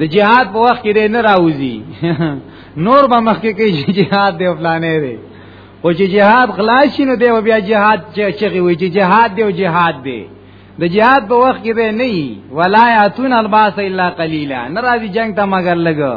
د جهاد په وخت کې نه راوځي نور به مخکې کې جهاد دی فلانه دی او چې جهاد خلاص شي نو دی بیا جهاد چې وي چې جهاد دی او جهاد دی د جهاد په وخت کې نه وي ولایاتون الباس الا قليلا ناراضي جنگ ته مگر لګو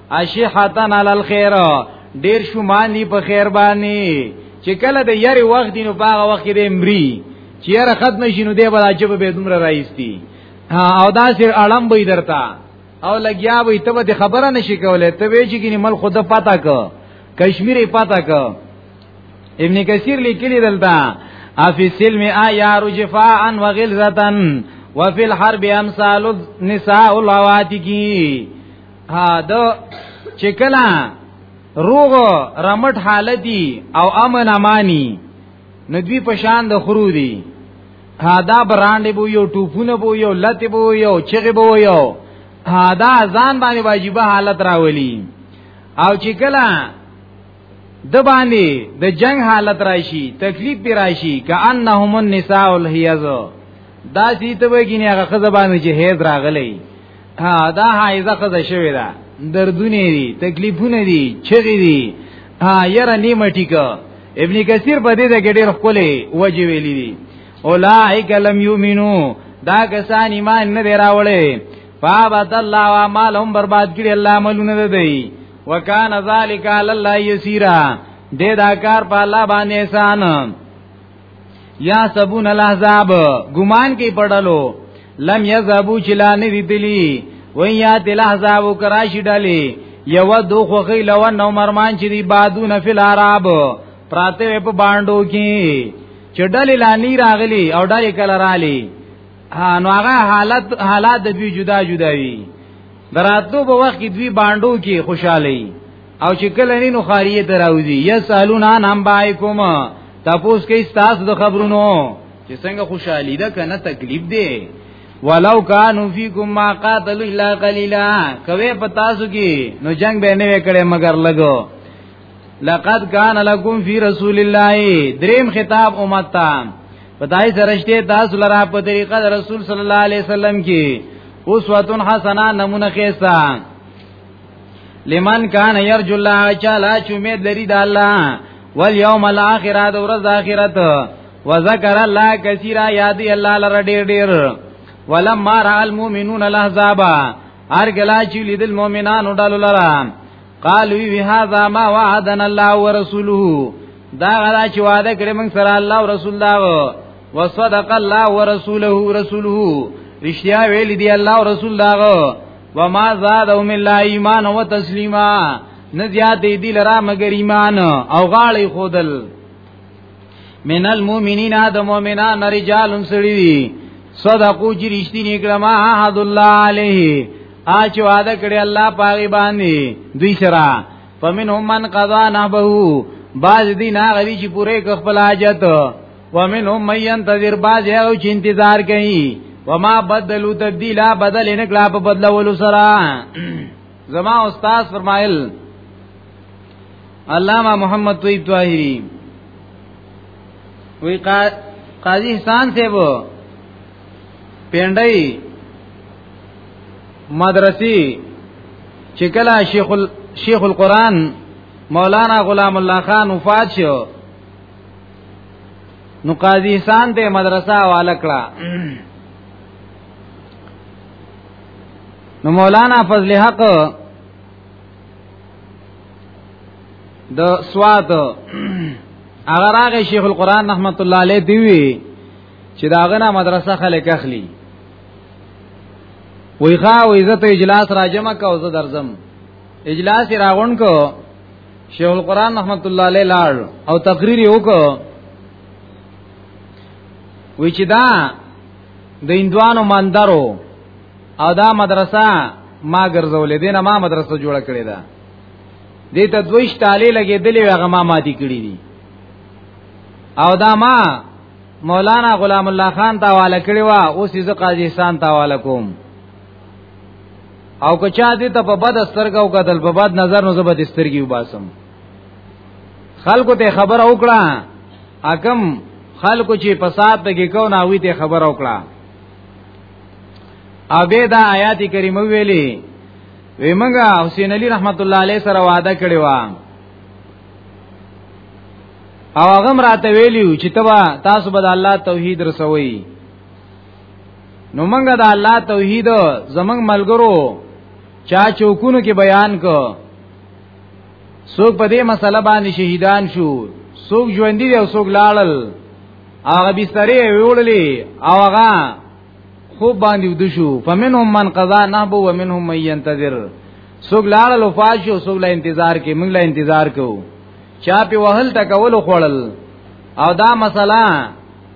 اشحتن علی الخير ډیر شومان دی په خیر باندې چې کله د یری وخت دینو په هغه وخت کې د امری چې یره ختم شینو دی بل عجب به دومره راځي او دا سر اړم به درتا او لګیا وي ته به خبره نشي کولای ته وی چې ګینه مل خود پتا ک کشمیر پتا ک ابن کثیر لیکلی دلته افی سلم ایار جفاء و غلظتن وفي الحرب امثال النساء العواتقی ها دو چکلا روغ رمټ حالتي او امن امانی ندوی پشان د خرو دی دا براندې بو یو ټوپونه بو یو لته بو یو چغه بو یو دا ځان باندې واجبہ حالت راولي او چې کله د باندې د جنگ حالت راشي تکلیف پی راشي کأنهم النساء الحیض دا سیته وګینه هغه خزبانو چې هیز راغلی ها دا حایزه خزه شوی دا دردونه دي تکلیفونه دي چغې دي ها یره نیمه ټیکه ابن کثیر په دې کې ډېر خولې وجه ویلې دي اولائک لم یؤمنو دا کسان ایمان نه دی راوړی فابد الله و مالهم برباد کړي الله ملونه ده دی وکانه ذالک علی الله یسیرا دې دا کار په الله باندې احسان یا سبون الاحزاب ګمان کې پړلو لم یذهبوا چلا نه دي دلی ویا دل احزاب کراشی ډلی یو دو خوخی لو نو مرمان چې دی بادو نفل عرب پراته په باندو کې چډلی لانی راغلی او ډلی کله رالی نو هغه حالت حالات د دوی جدا جدا وي دراتو په وخت کې دوی باندو کې خوشحالي او چې کله نه نو خاریه دراوځي یسالون ان هم بایکوم تاسو کې تاسو د خبرونو چې څنګه خوشحالي ده کنه تکلیف ده ولو کانو فیکم ما قاتلوا الا قليلا کوي پتا سو کی نو جنگ به نه وکړي مگر لګو لقد کان لکم فی رسول الله دریم خطاب امت ته پتاي سرشته تاسو لرا په طریقه رسول صلی الله علیه وسلم کی اوس وتون حسنه نمونه خيستا لمن کان یرجو الله چالا چې امید لري د الله والیوم الاخر د ورځ اخرت وذکر الله کثیرا یاد الله لره ډیر ډیر ولما را المؤمنون الاحزاب هر کله چې لیدل مؤمنانو ډالو لره قالو وی هذا ما وعدنا الله ورسوله دا غلا چې وعده کړی موږ سره الله او رسول دا وصدق الله ورسوله رسوله رښتیا ویل دی الله او رسول دا وما زادهم الا ایمان و تسلیما نزیاد دی لرا مگر ایمان او غاړی خودل من المؤمنین د مؤمنان رجال سړي دي صدقو چې رښتینی کړه ما حد الله علیه اچ وعده کړی الله پاغي باندې دوی سره فمنهم من قضا نحبه باز دین هغه چې پوره خپل حاجت ومنهم من ينتظر بعض او چې انتظار کوي وما بدلوا تبديلا بدل نه کلا په بدلولو سره زما استاد فرمایل علامہ محمد طیب طاهری وی قاضی احسان صاحب پینډای مدرسې چې کله شیخ شیخ القرآن مولانا غلام الله خان وفات شو نو قاضی سان ته مدرسه والکړه نو مولانا فضل حق د سواد اگر هغه شیخ القران رحمت الله علیه دی وی چې داغه نه مدرسه خلک اخلي وی ښا وی عزت اجلاس را جمع کا او زه درځم اجلاس راغون کو شیخ القران رحمت الله علیه لاړ او تقریر وکړ وی چې دا د اندوانو مندرو او دا مدرسه ما ګرځولې دینه ما مدرسه جوړه کړې ده دې ته دویش تاله لګېدلې هغه ما ماتي کړې دي او دا ما مولانا غلام الله خان تاواله کړې وا اوس یې قاضي سان تاواله کوم او که چا دې ته په بد سترګه او قتل په بد نظر نو زبد سترګي وباسم خلکو ته خبر او کړه اکم خلکو چې فساد ته کې کو نه وي ته خبر او کړه ابه دا آیات کریمه ویلي وی منګه حسین علی رحمت الله علیه سره وعده کړی و او هغه راته ویلیو چې تبا تاسو به الله توحید رسوي نو منګه د الله توحید زمنګ ملګرو چا چوکونو کې بیان کو څوک په دې مسله باندې شهیدان شو څوک ژوند دي او څوک لاړل هغه بسترې ویولې او هغه خوب باندې ود شو فمنهم من قضا نحبو ومنهم من ينتظر څوک لاړل او فاش شو څوک لا انتظار کې موږ لا انتظار کوو چا په وهل تکول خوړل او دا مسله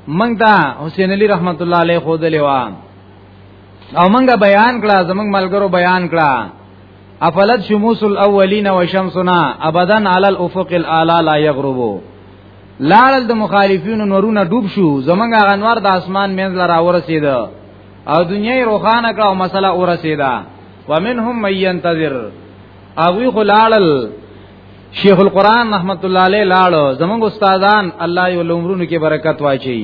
موږ ته حسین علی رحمت الله علیه خو دلی و او موږ بیان کړه زموږ ملګرو بیان کړه افلت شموس الاولین و شمسنا ابدا علی الافق الاعلى لا یغربو لاړل د مخالفینو نورونه ډوب شو زمونږ انوار د اسمان منځ لرا ورسید او دنیا روخانه کړه او مسله ورسیدا ومنهم من ينتظر او وی خلالل شیخ القران رحمت الله علیه لاړو زموږ استادان الله یې عمرونو کې برکت واچي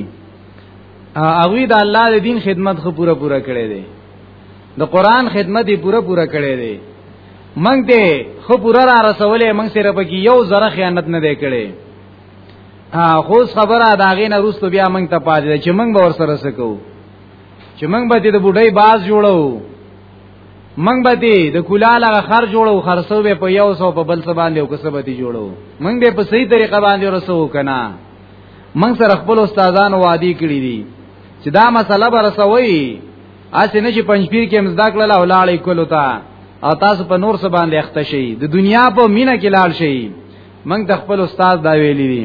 هغه د الله د دین خدمت خو پوره پوره کړی دی د قران خدمت یې پوره پوره کړی دی منګ ته خو پوره را رسولې منګ سره پکې یو ذره خیانت نه دی کړی خو خبره داغې نه روستو بیا منګ ته پاتې چې منګ به ور سره سکو چې منګ به د بډای باز جوړو منګ به دی د کولال هغه خر جوړو خرڅو به په یو سو په بل څه باندې او کسب دی جوړو منګ به په صحیح طریقه باندې رسو کنه منګ سره خپل استادانو وادي کړی دي چې دا مسله به رسوي اسې نه چې پنځپیر کې مزدا کړل او لاړې کولو ته او تاسو په نور څه باندې اخته شي د دنیا په مینه کې لاړ شي منګ د خپل استاد دا ویلي دي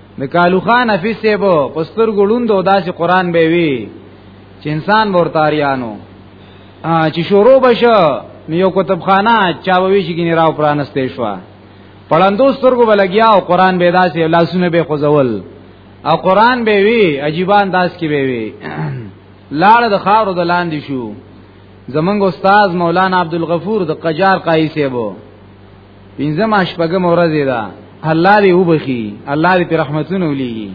د کالو خان حفیظ سیبو پستر ګړوند او داسې قران به وی چې انسان ورتاریانو چې شروع بشه نو یو کتابخانه چا وی چې ګینه راو پرانسته شو پړندو سترګو بلګیا او قران به داسې لاسونه به خوځول او قران به وی عجیب انداز کې به وی لاړه د خاورو د لاندې شو زمنګ استاد مولانا عبدالغفور د قجار قایسه بو پنځم شپږم ورځ ده الله دې وبخي الله دې په رحمتونو ولي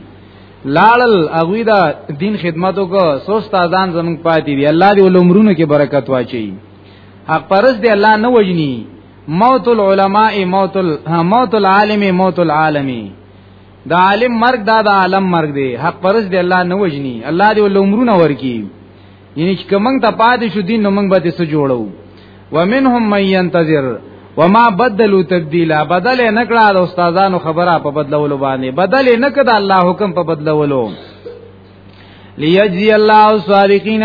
لاړل اغوی دا دین خدمتو کو سو استادان زمون پاتې دي الله دې ولومرونو کې برکت واچي حق پرس دې الله نه وجني موت العلماء موت ال... موت العالم موت العالمي دا عالم مرګ دا دا عالم مرګ دی حق پرس دی الله نه وجني الله دی ول عمرونه ورکی یعنی چې کومنګ ته پاتې شو دین نو موږ به څه جوړو ومنهم من ينتظر وما بدلوا تبديلا بدل نه کړه د استادانو خبره په بدلولو باندې بدل نه کړه د الله حکم په بدلولو ليجزي الله الصالحين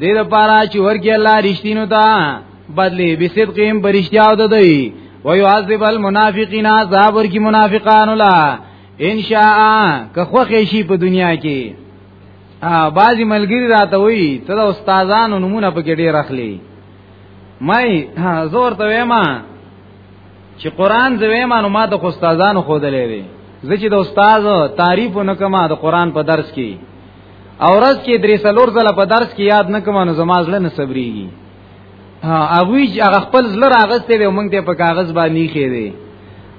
دې لپاره چې ورګي الله رښتینو ته بدلی بصدقهم برشتیاو ده دی ويعذب المنافقين عذاب ورکی منافقان لا ان شاء که خوخه شي په دنیا کې ها بازي ملګری راته وی ته د استادانو نمونه په کې ډیر اخلي مې زور ته وېما چې قران زوی مانو ما د استادانو خو دلې وی زه چې د استاد تعریف نه کما د قران په درس کې اورز کې درې سلور زله په درس کې یاد نه کما نو زماز له صبرېږي هغه چې هغه خپل زله راغستې دی مونږ ته په کاغذ باندې خېری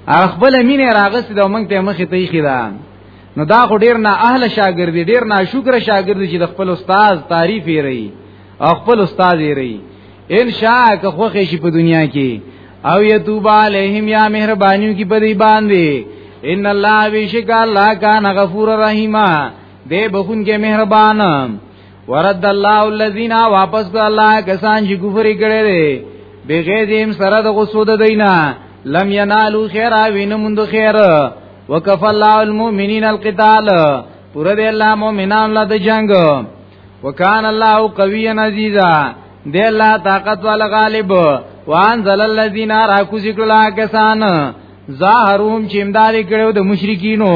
هغه خپل مینه راغستې دی مونږ ته مخې ته خېدا نو دا خو ډیر نه اهل شاګرد دی ډیر نه شکر شاګرد چې د خپل استاد تعریف یې رہی او خپل استاد یې رہی ان شاء که خو خې شي په دنیا کې او یتوب علیهم یا مهربانیو کې په دې باندې ان الله بیشک الله کان غفور رحیم دې بخون کې مهربان ورد الله الذين واپس کو الله کسان چې کفر کړي دي بغیر دیم سره د غصود دینا لم ینالو خیرا وینمند خیر وکف الله المؤمنین القتال پر دې الله مؤمنان له جنگ وکان الله قوی عزیزا دې الله طاقت والا غالب وانزل الذين راکو ذکر الله کسان ظاهروم چې امداد کړو د مشرکینو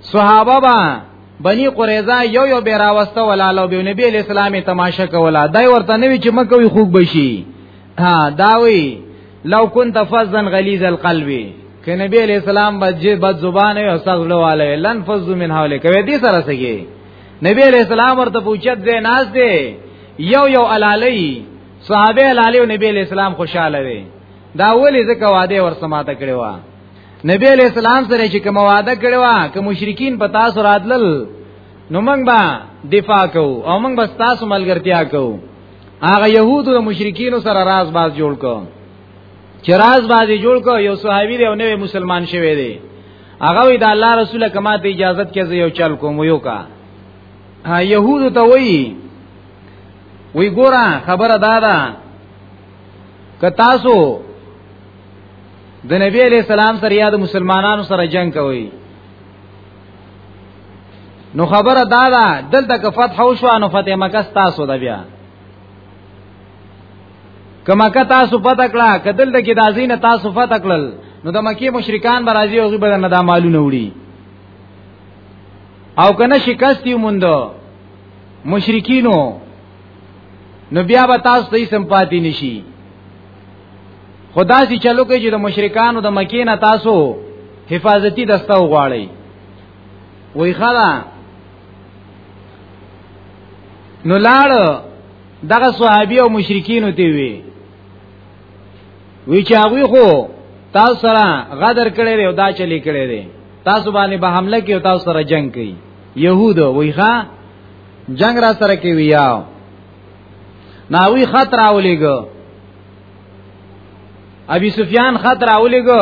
صحابه با بنی قریظه یو یو به راوسته ولاله به نبی اسلام تماشا کولا دای ورته نوی چې مکه وی خوګ بشي ها داوی لو كنت فظا غليظ القلب که نبی علیہ السلام بد بد زبان او سغلو والے لن فز من حوله کوي دې سره سګي نبی علیہ السلام ورته پوښت دې ناز دې یو یو علالی صحابه علالی او نبی علیہ السلام خوشاله وي دا ولې ځکه واده ورسماته کړو نبی علیہ السلام سره چې کوم وعده کړو که مشرکین په تاسو راتلل نو موږ به دفاع کوو او موږ به تاسو ملګرتیا کوو هغه يهودو او مشرکین سره راز باز جوړ کو چې راز باز جوړ کو یو صحابي دی او نوې مسلمان شوی دی هغه وی د الله رسول کما ته اجازه کې یو چل کوم یو کا يهودو ته وی وی ګورا خبره دادا که تاسو د نبی علی السلام سره یاد مسلمانانو سره جنگ کوي نو خبره دا ده دلته که فتح او شو نو فتح مکه تاسو ده بیا کما که تاسو فتح کړه کدل د کې د ازینه تاسو فتح کړل نو د مکی مشرکان برازي او غیبه نه دا مالونه وړي او کنه شکست یې مونږ مشرکینو نو بیا به تاسو ته سمپاتی نشي خدا سي چلو کې چې د مشرکانو د مکې نه تاسو حفاظتي دسته وغواړي وای خلا نو لاړ دغه صحابي او مشرکین ته وی وی چې هغه خو تاسو سره غدر کړی دی او دا چلی کړی دی تاسو باندې به حمله کوي تاسو سره جنگ کوي يهود وای ښا جنگ را سره کوي یاو ناوی خط راولېګو ابي سفيان خط راولېګو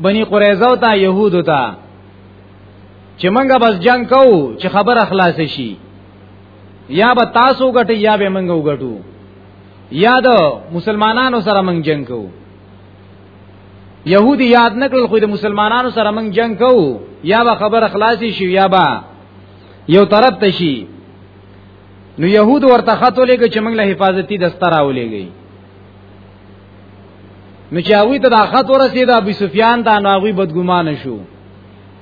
بني قريظه او ته يهودو ته چې منګه بس جنگ کوو چې خبر اخلاص شي یا به تاسو غټي یا به منګه وګټو یا د مسلمانانو سره منګ جنگ کوو يهودي یاد نکړل خو د مسلمانانو سره موږ جنگ کوو یا به خبر خلاصي شي یا به یو طرف ته شي نو يهود ورته خط ولېږي چې موږ له حفاظتي دسته راولېږي نو چې هغه ته دا خط ورسید ابو سفیان دا نو هغه بدګمان شو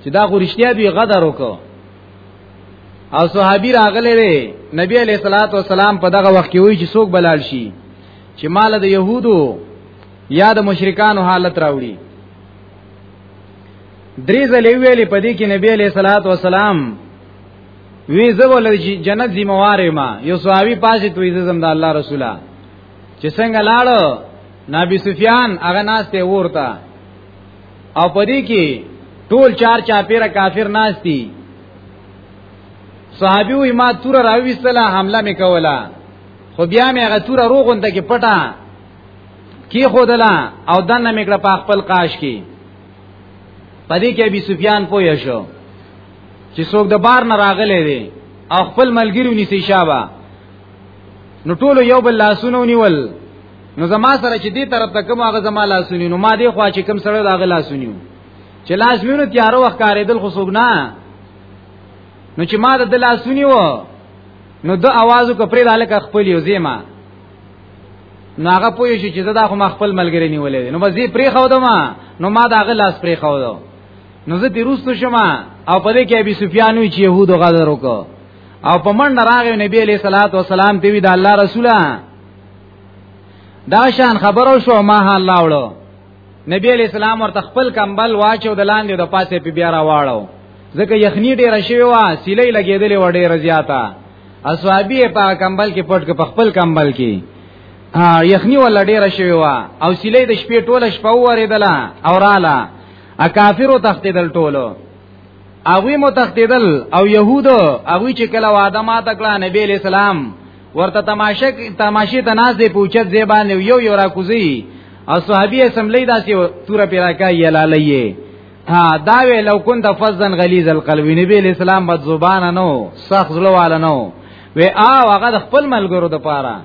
چې دا خو رښتیا دی غدر وکړ او صحابي راغله وی نبی علیہ الصلوۃ والسلام په دغه وخت کې وی چې څوک بلال شي چې مال د يهودو یا د مشرکانو حالت راوړي درې ځلې ویلې په دې کې نبی علیہ الصلوۃ والسلام وی زه ول جنت ذمہ وار ما یو صحابي پاسه توې زم د الله رسوله چې څنګه لاړو نبی سفیان هغه ناشته ورته او پدې کې ټول چار چا پیره کافر ناشتي صحابي وي ما تور راويستله حمله میکولا خو بیا مې هغه تور روغونده کې پټه کی خودلا او دنه میکړه په خپل قاش کې پدې کې ابي سفیان پوه شو چې څوک د بار نه راغلي دي او خپل ملګری ونیسي شابه نو ټول یو بل لاسونه ونیول نو زما سره چې دې طرف ته کوم هغه زما لاسونی نو ما دې خوا چې کوم سره داغه لاسونی چې لاس میونو تیارو وخت کارېدل خو سوګ نه نو چې ما د لاسونی و نو د اوازو کپرې دالک خپل یو زیما نو هغه پوه شي چې دا خو ما خپل ملګری نیولې نو بس دې پرې خو دما نو ما داغه لاس پرې خو دما نو زه تیروستو شمه او په دې کې ابي سفيان وی چې يهودو غدر وکړو او په منډه راغی نبی عليه صلوات و سلام ته وی د الله رسوله دا شان خبرو شو ما الله وړو نبی عليه السلام ورته خپل کمبل واچو د لاندې د پاسه په بیا را واړو ځکه یخنی ډیر شوی و سیلې لګېدلې و ډیر زیاته اصحابي په کمبل کې پټ په خپل کمبل کې یخنی ول ډیر شوی و او سیلې د شپې ټوله شپه ورېدله اوراله ا کافرو تختیدل ټولو هغه مو تختیدل او يهودو هغه چې کله وعده ما تکړه نبی اسلام ورته تماشه تماشه ته ناز دی پوښت زیبان یو یو را کوزي او صحابي اسمبلی داسې تور پیرا کوي لالیه ها دا وی لو كنت فزن غلیظ القلب نبی اسلام بد زبان نو سخت زلواله نو وی آ هغه خپل ملګرو د پاره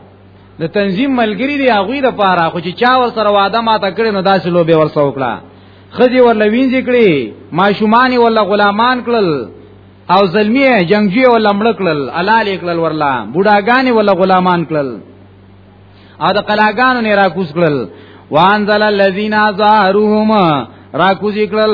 د تنظیم ملګری دی هغه د پاره خو چې چا ور سره واده ماته کړی نو داسې لوبه ور سره وکړه خځې ور لوینځ کړی ماشومان ول غلامان کړل او زلمی جنگجوی ول امړ کړل علال کړل ورلا بوډاګان ول غلامان کړل او د قلاګانو نه راکوس کړل وانزل الذين ظاهرهم راکوس کړل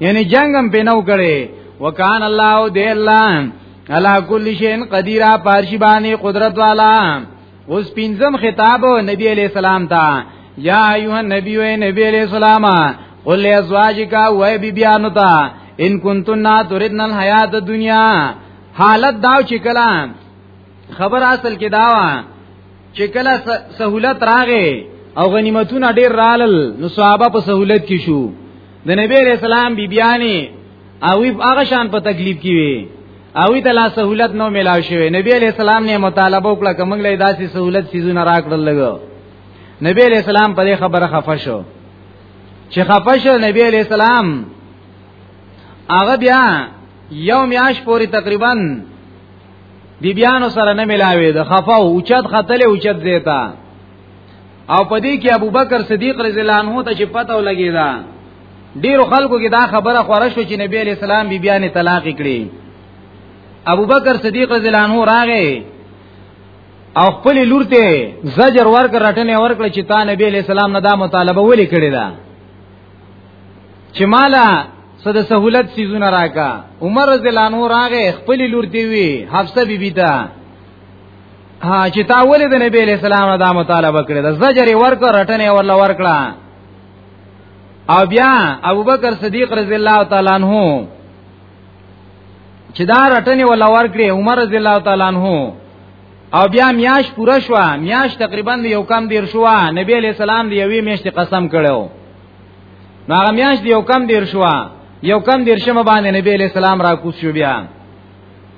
یعنی جنگ هم پینو کړي وکان الله او دی الله علا کل شین قدیر پارشی باندې قدرت والا اوس پینځم خطاب نبی علیہ السلام ته یا ایه نبی و نبی علیہ السلام قل ازواجک و بی بیانو ته ان کنتن تردن الحیات الدنیا حالت داو چې کلام خبر اصل کې داوا چې کله سہولت راغې او غنیمتونه ډېر رالل نو صحابه په سہولت کې شو د نبی علیہ السلام بیبیانی او هغه شان په تکلیف کې وي او ته لا سہولت نو ملاو شوی نبی علیہ السلام نه مطالبه وکړه کومګ له داسې سہولت سيزونه راکړل لګو نبی علیہ السلام په دې خبره خفه شو چې خفه شو نبی علیہ السلام هغه بیا یو میاش پوری تقریبا بیبیانو سره نه ملاوي د خفه او اوچت خطلې اوچت دیتا او په دې کې ابوبکر صدیق رضی الله عنه ته چې پته ولګی دا ډیرو خلکو کې دا خبره خوره شو چې نبی علی السلام بی بیان طلاق کړي ابوبکر صدیق رضی الله عنه راغی او خپل لور ته زجر ورک رټنه ورکړ چې تا نبی علی السلام نه دا مطالبه ولې کړی دا چې مالا صد سہولت سیزونه راکا عمر رضی الله عنه راغه خپل لور دی وی حفصه بیبی ته ها چې تا ولې د نبی له سلام دا مطالبه کړې د زجر ورک رټنې ورل ورکړه او بیا ابوبکر صدیق رضی الله تعالی عنہ چې دا رټنې ورل ورکړې عمر رضی الله تعالی عنہ او بیا میاش پوره شو میاش تقریبا یو کم دیر شو نبی علیہ السلام دی یوې میاشتې قسم کړو نو هغه میاش دی یو کم دیر شو یو کم دیر شمه باندې نبی علیہ السلام را کوس شو بیا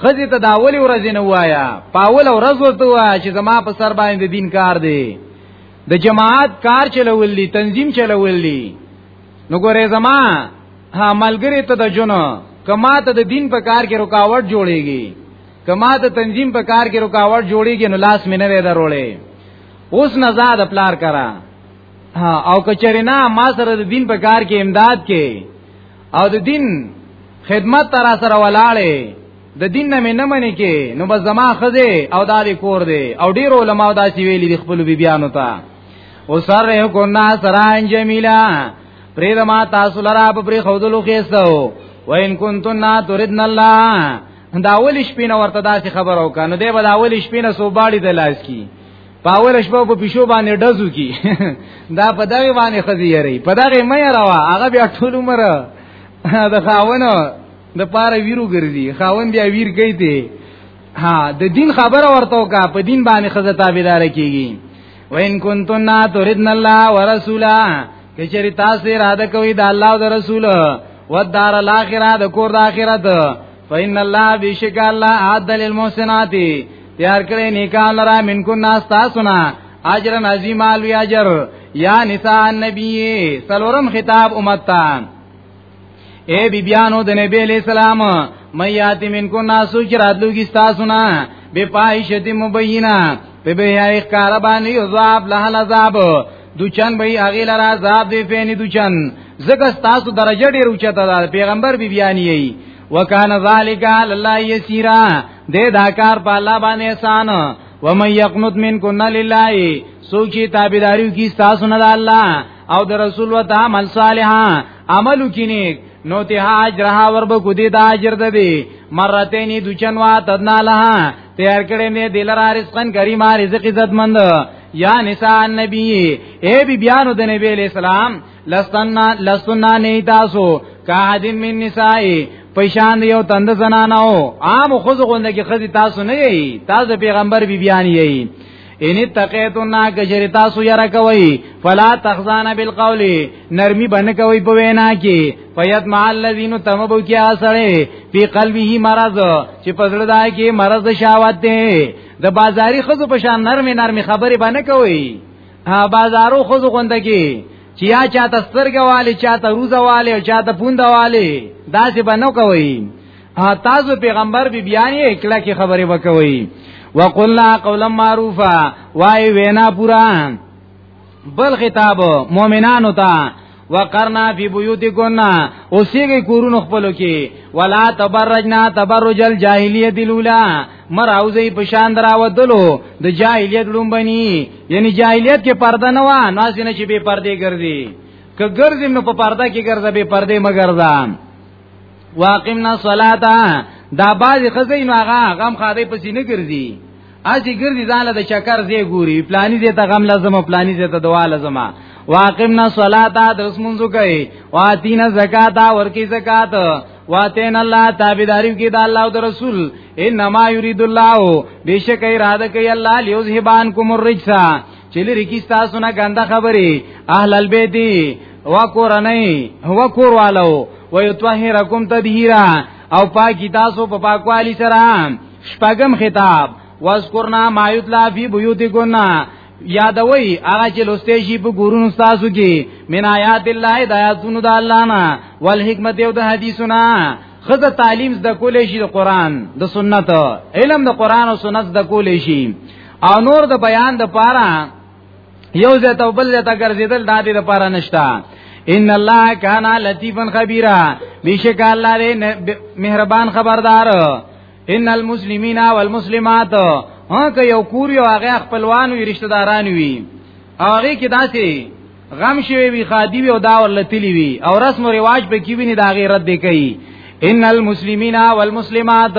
خزی ته دا اولی ورځ نه وایا پاول ورځ ورته وایا چې زما په سر باندې دین کار دی د جماعت کار چلول دي تنظیم چلول دي نو ګورې زما ها ملګری ته د جون کما ته د دین په کار کې رکاوټ جوړيږي کما ته تنظیم په کار کې رکاوټ جوړيږي نو لاس مې نه درولې اوس نه زاد پلار کرا او کچرینا ما سره د دین په کار کې امداد کې او د دین خدمت تر سره ولاړې د دین نه مې نه منې کې نو بس زما خزه او دالې کور دی او ډیر علما دا چې ویلي د خپل بیبيانو ته او سره کو نا سران جمیلا پرې د ما تاسو لرا په پرې خودلو خېستو وین کنتن تردن الله دا اول شپې نه ورته داسې خبرو کنه دی به دا اول شپې نه سو باړي د لاس کی پاول شپه په پښو باندې ډزو کی دا په دغه باندې خزي یری په دغه مې راوا هغه بیا ټول عمر د خاونو د پاره ویرو ګرځي خاون بیا ویر گئی دی ها د دین خبره ورته کا په دین باندې خزه تابعدار کیږي وین کنتن تردن الله ورسولا کچری تاسو را ده کوي د الله او د رسول ودار الاخره د کور د اخرت فإن الله بشک الله عاد للمحسنات تیار کړی نیکان را من کو ناس تاسو نه اجر عظیم الوی اجر یا نساء النبی سلورم خطاب امت ته اے بی بیانو د نبی علیہ السلام میاتی من کو ناسو چې راتلو کی تاسو نه به پایشتی مبینا په به یې ښکار باندې عذاب له عذاب دوچن به هغه لر عذاب دی فین دوچن زکه تاسو درجه ډیر اوچته ده پیغمبر بی بیانی ای وکانه ذالک علی الله یسیرا دې دا کار په الله باندې آسان و من یقنط منکن لله سوچي تابعداریو کی تاسو نه الله او د رسول و تعمل صالحا عملو کینیک نو ته اجرها ورب کو دې دا اجر ده دې مرتين دوچن وا تدنا لها تیار کړی می دلر رزقن کریما رزق عزت مند یا نساء النبی اے بی بیانو د نبی علیہ السلام لستنا لستنا نه تاسو کاحد من نساء پېشان یو تند زنانو عام خود غوند کې خدي تاسو نه یی تاسو پیغمبر بی بیان یی ان تقیتنا کجری تاسو یرا کوي فلا تخزان بالقول نرمی بن کوي په وینا کې فیت مع الذین تمبو کې اسړې په قلبه مرض چې پزړه دای کې مرض شاوت دی د بازاری خزو په شان نرمه نرمه خبرې بن کوي ها بازارو خزو غوند کې چې یا چاته سترګه والی چاته روزه والی او چاته پوند والی داسې بنو کوي تاسو پیغمبر بی بیانې کله کې خبرې وکوي وقلنا قولا معروفا وای وینا پورا بل خطاب مؤمنانو ته وقرنا فی بیوتکن اوسیږي کورونو خپلو کې ولا تبرجنا تبرج الجاهلیه الاولى مر اوځي په شان دراوتلو د جاهلیت لومبني یعنی جاهلیت کې پرده نه و نازنه چې به پرده ګرځي که ګرځم نو په پرده کې ګرځه به پرده مګرځم واقمنا الصلاه دا باز خزین هغه غم خاده پسې نه ګرځي اسی ګرځي ځاله د شکر زی ګوري پلانی زی ته غم لازم پلانی زی ته دوا لازم واقمنا الصلاه د اسمنځو کوي واتینا زکات ورکی زکات واتین الله تابعداري کې د الله او د رسول انما یرید الله بشک اراده کوي الله لیوز هبان کوم الرجسا چې لري کی تاسو نه ګنده خبري اهل البيت و کورنۍ و کوروالو و یطهرکم تطهیرا او پاکی تاسو په پاکوالی سره شپږم خطاب واذکرنا ما یتلا فی بیوتکن یادوي هغه چې لسته شي په ګورونو تاسو کې من آیات الله د آیاتونو د الله نه ول حکمت او د حدیثونه خزه تعلیم د کولې شي د قران د سنت علم د قران او سنت د کولې شي او نور د بیان د پاره یو ځای ته بل ځای ته ګرځیدل د دې لپاره نشتا ان الله کان لطیفا خبیرا بیشک الله دې مهربان خبردار ان المسلمین والمسلمات ها که یو کور یو هغه خپلوان وي رشتہ داران وي هغه کې داسې غم شوی وي خادي وي او دا ورلتلی وي او رسم او رواج به کې ویني دا غیرت دی کوي ان المسلمین والمسلمات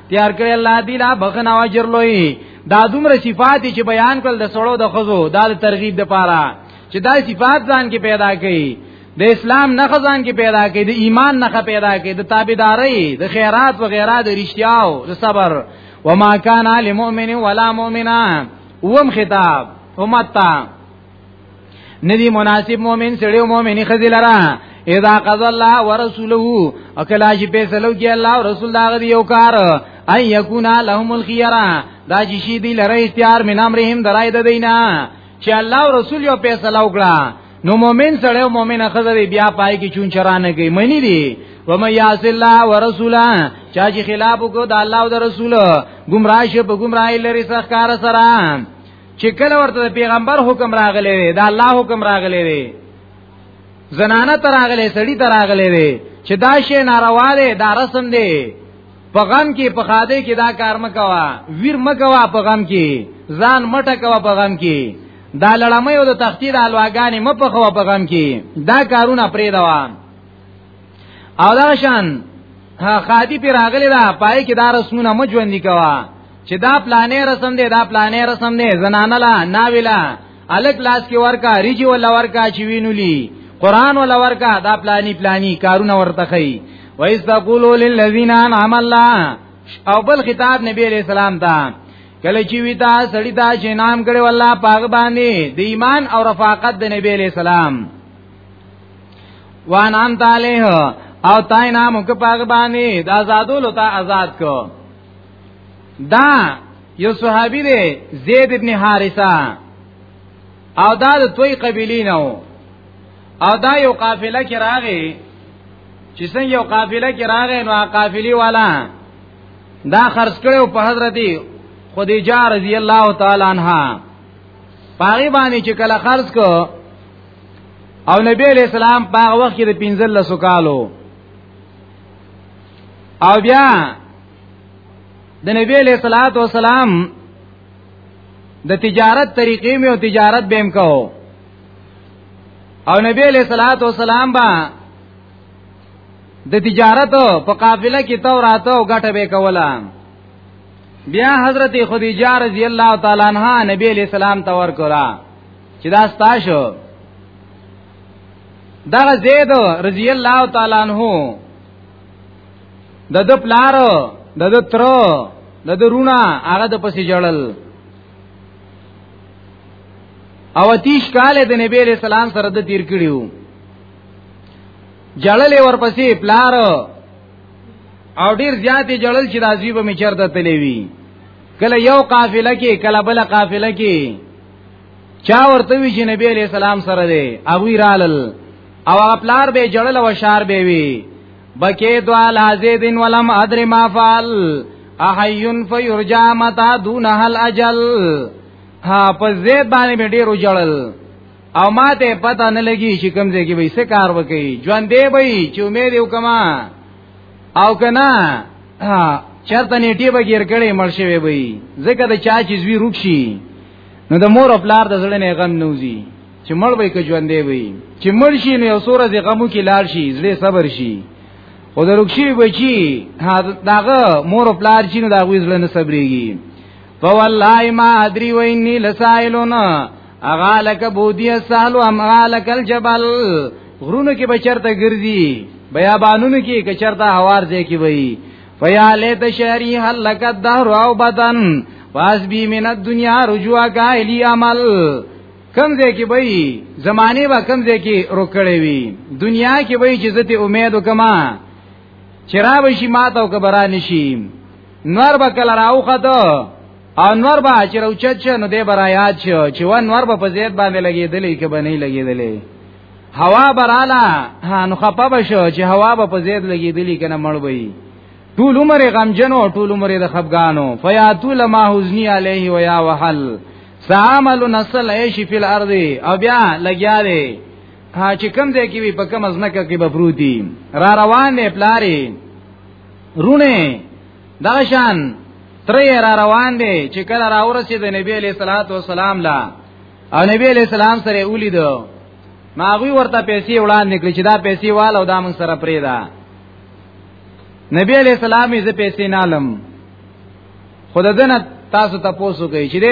تیار کړی الله دی لا بخنه اجر لوی دا دومره صفات چې بیان کړل د سړو د خزو دا د ترغیب د پاره چې دا صفات ځان کې پیدا کړي د اسلام نه خزان کې پیدا کړي د ایمان نه پیدا کړي د تابعداري د خیرات و غیره د رښتیاو د صبر وما کان للمؤمن ولا مؤمنه وم خطاب امتا ندی مناسب مؤمن سړی او مؤمنی خزی لرا اذا قضى الله ورسوله اکلا چې فیصلو کې الله او رسول دا غي یو کار اي يكون لهم الخيره دا چې شي دی لره اختیار من امرهم درای د دینا چې الله او رسول یو فیصله وکړه نو مؤمن سره او مؤمن خزر بیا پای کې چون چرانه کوي منی دي و مې یاس الله ورسولا چا چې خلاف وکړه د الله او د رسول گمراه شه په گمراهی لري سخکار سره چې کله ورته پیغمبر حکم راغلی وي دا الله حکم راغلی وي زنانه تراغله سړی تراغله وي چې دا شی ناروا دی دا رسم دی په غم کې په خاده کې دا کار مکوا ویر مکوا په غم کې ځان مټه کوا په غم کې دا لړمې او د تختی د الواګانې مپخوا په غم کې دا کارونه پرې دوام او دا شان خادی پر راغلی دا پای کې دا رسمونه مجوندی کوا چې دا پلانې رسم دی دا پلانې رسم دی زنانه لا ناویلا الک لاس کې ورکا ریجی ولا ورکا چې وینولي قران ولا ورکا دا پلانی پلانی کارونه ورته خي وایس تقولوا للذین انعم الله او بل خطاب نبی علیہ السلام ته کله چې وی تا سړی تا چې نام کړي والله پاک باندې د ایمان او رفاقت د نبی علیہ السلام وان انت علیه او تای نام وک پاغ باندې دا آزادول تا آزاد کو دا یو صحابي دی زید ابن حارثه او دا د توي قبيله نه او دا یو قافله کې راغی چې څنګه یو قافله کې راغی نو قافلی والا دا خرج کړو په حضرت خدیجه رضی الله تعالی عنها پاغي باندې چې کله خرج کو او نبی علیہ السلام په هغه وخت کې د 15 کالو او بیا د نبی علیہ الصلوۃ والسلام د تجارت طریقې مې او تجارت بهم کو او نبی علیہ الصلوۃ والسلام با د تجارت په قافله کې تو راته او غټه به کوله بیا حضرت خدیجه رضی الله تعالی عنها نبی علیہ السلام تور کړه چې دا ستاسو دا زید رضی الله تعالی عنہ د د پلار د د تر د د رونا هغه د پسې جړل او تیش کال د نبی علیہ السلام سره د تیر کړیو جړل ورپسې پلار او ډیر زیاتې جړل چې راځي به میچر د تلوي کله یو قافله کې کله بل قافله کې چا ورته وی چې نبی علیہ السلام سره دی هغه رالل او خپلار به جړل او شار به وی بکې دوا لازیدن ولم ادر ما فعل احیون فیرجا متا دونه الاجل ها په زید باندې به ډیرو جړل او ما ته پته نه لګي چې کوم ځای کې به څه کار وکړي ژوند دی به چې امید وکما او کنا چرته نیټه به ګیر کړي مرشي وي وي ځکه د چا چې زوی روکشي نو د مور او پلار د زړه نه غم نوزي چې مړ وي که ژوندې وي چې مړ شي نو یو سورې د غمو کې لار شي زړه صبر شي او د روکشي بچي داغه مور او پلار چې نو داغه زړه نه صبرېږي فوالله ما ادري واني لسائلون اغا لک بودی سالو ام اغا لک الجبل غرونو کې بچرته ګرځي بیابانونو کې کچرته هوار ځای کې وي فیا لیت شهری هل لک الدهر او بدن واس بی من الدنیا رجوع کا الی عمل کم ځای کې وي زمانه با کم ځای کې روکړې وي دنیا کې وي چې زته امید وکما چرا به شي ماته او کبرا نشي نور به کله راوخه ته انور با چې روچت شه نو دې برا یاد شو چې انور به په زیات باندې لګېدلې کې به نه لګېدلې هوا برالا نو خپه بشو چې هوا به په زیات لګېدلې کنه مړ وي ټول عمر غمجنو ټول عمر د خفګانو فیاتو لما حزنی علیه و یا وحل سامل نسل ایش فی الارض او بیا لګیا دی ها چې کم ځای کې وي په کم ازنکه کې به پروتي را روان دی پلاری رونه دا شان ترې را روان دی چې کله را ورسې د نبی علیہ الصلوۃ والسلام لا او نبی علیہ السلام سره اولید ما غوی ورته پیسې وړاندې کړې چې دا پیسې وال او دا موږ سره پرې ده نبی علیہ السلام یې پیسې نالم خود دنه تاسو ته پوسو کوي چې دې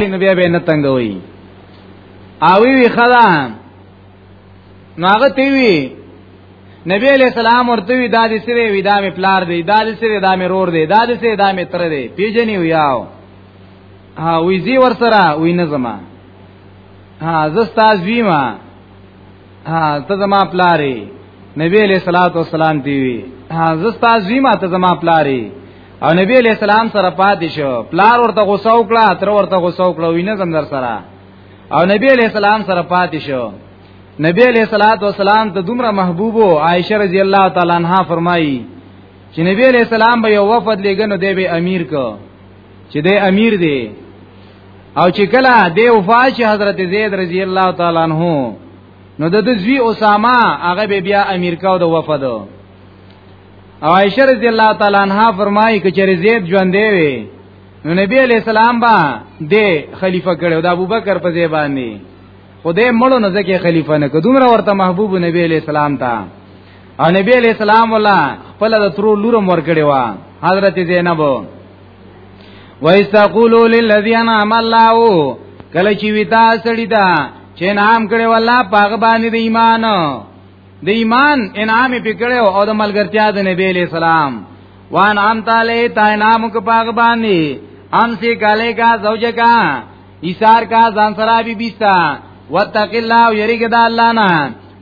نو بیا به نه تنگوي او وی خدا نو هغه تی وی نبی علیہ السلام ورته وی دا دې سره وی دا مې پلار دی دا دې سره دا مې رور دی دا دې سره دا مې تر دی پیجنې ویاو ها وی زی ور سره وی نه زما ها زستا زویما ها ته زما پلاری نبی علیہ الصلوۃ والسلام دی وی ها زستا زیما ته زما پلاری او نبی علیہ السلام سره پاتې شو پلار ورته غوسه وکړه تر ورته غوسه وکړه وینه زم در سره او نبی علیہ السلام سره پاتې شو نبی علیہ الصلوۃ والسلام ته دومره محبوب او عائشه رضی الله تعالی عنها فرمایي چې نبی علیہ السلام به یو وفد لګنو دی به امیر کو چې دی امیر دی او چې کله دی وفات شي حضرت زید رضی الله تعالی عنہ نو د زوی اسامه هغه به بیا امیر کاو د وفد او عائشه رضی الله تعالی عنها فرمایي چې چیرې زید ژوند دی وي نو نبی علیہ السلام با د خلیفہ کړو د ابوبکر په ځای باندې خدای مړو نه ځکه خلیفہ نه کدومره ورته محبوب نبی علیہ السلام ته او نبی علیہ السلام ولا خپل د ترو لورم ور کړی و حضرت زینب وایستقولو للذین عمل الله کله چې وتا سړی دا چې نام کړي والله پاغه باندې د ایمان د ایمان انعام پکړه او د ملګرتیا د نبی له سلام وان عام تعالی تا انعام کو پاغ باندې ان سی کاله کا زوج کا ایثار کا ځان سره بي بيستا وتق الله يرګ د الله نه